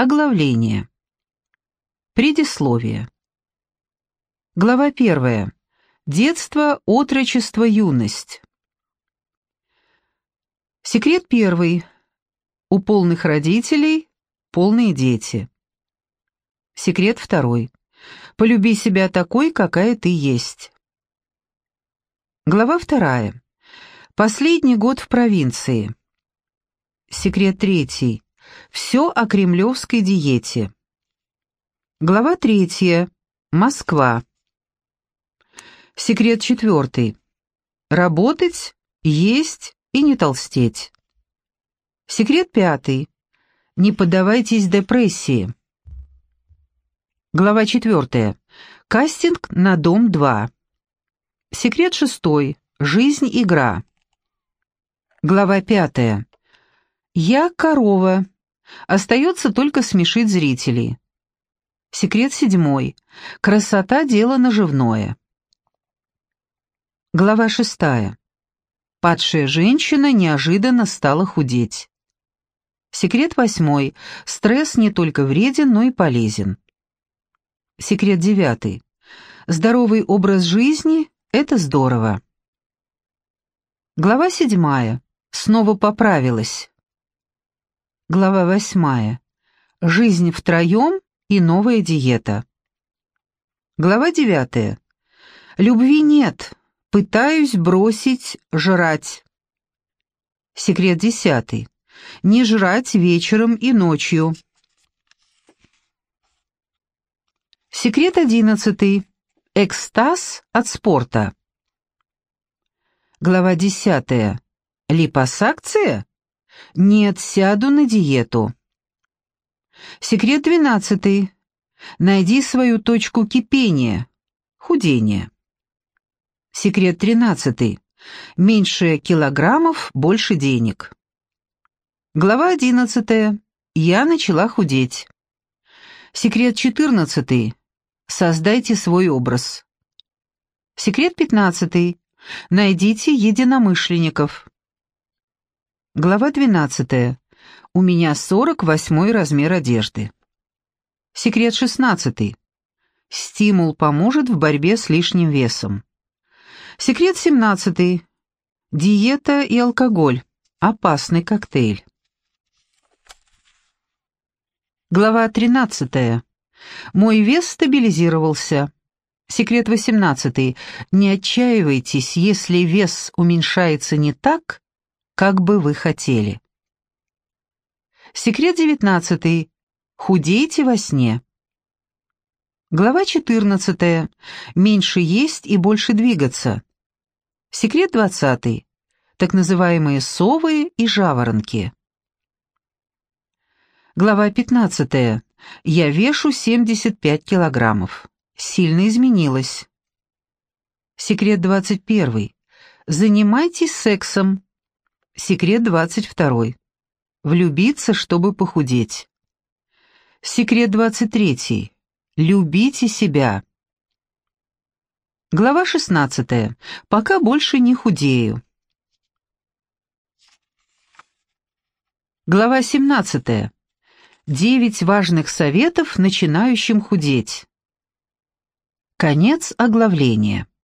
Оглавление. Предисловие. Глава 1. Детство, отрочество, юность. Секрет первый. У полных родителей полные дети. Секрет второй. Полюби себя такой, какая ты есть. Глава вторая. Последний год в провинции. Секрет третий. Все о кремлевской диете. Глава третья. Москва. Секрет четвертый. Работать, есть и не толстеть. Секрет пятый. Не поддавайтесь депрессии. Глава четвертая. Кастинг на дом 2. Секрет шестой. Жизнь-игра. Глава пятая. Я корова. Остается только смешить зрителей. Секрет седьмой. Красота – дело наживное. Глава шестая. Падшая женщина неожиданно стала худеть. Секрет восьмой. Стресс не только вреден, но и полезен. Секрет девятый. Здоровый образ жизни – это здорово. Глава седьмая. Снова поправилась. Глава восьмая. Жизнь втроем и новая диета. Глава девятая. Любви нет, Пытаюсь бросить жрать. Секрет десятый. Не жрать вечером и ночью. Секрет одиннадцатый. Экстаз от спорта. Глава десятая. Липосакция? Нет, сяду на диету. Секрет двенадцатый. Найди свою точку кипения. Худение. Секрет тринадцатый. Меньше килограммов, больше денег. Глава одиннадцатая. Я начала худеть. Секрет четырнадцатый. Создайте свой образ. Секрет пятнадцатый. Найдите единомышленников. Глава двенадцатая. У меня сорок восьмой размер одежды. Секрет шестнадцатый. Стимул поможет в борьбе с лишним весом. Секрет 17. Диета и алкоголь. Опасный коктейль. Глава 13. Мой вес стабилизировался. Секрет 18. Не отчаивайтесь, если вес уменьшается не так, как бы вы хотели. Секрет 19. Худейте во сне. Глава 14. Меньше есть и больше двигаться. Секрет двадцатый. Так называемые совы и жаворонки. Глава пятнадцатая. Я вешу 75 килограммов. Сильно изменилась. Секрет двадцать первый. Занимайтесь сексом. Секрет двадцать второй. Влюбиться, чтобы похудеть. Секрет двадцать третий. Любите себя. Глава 16. Пока больше не худею. Глава 17. Девять важных советов начинающим худеть. Конец оглавления.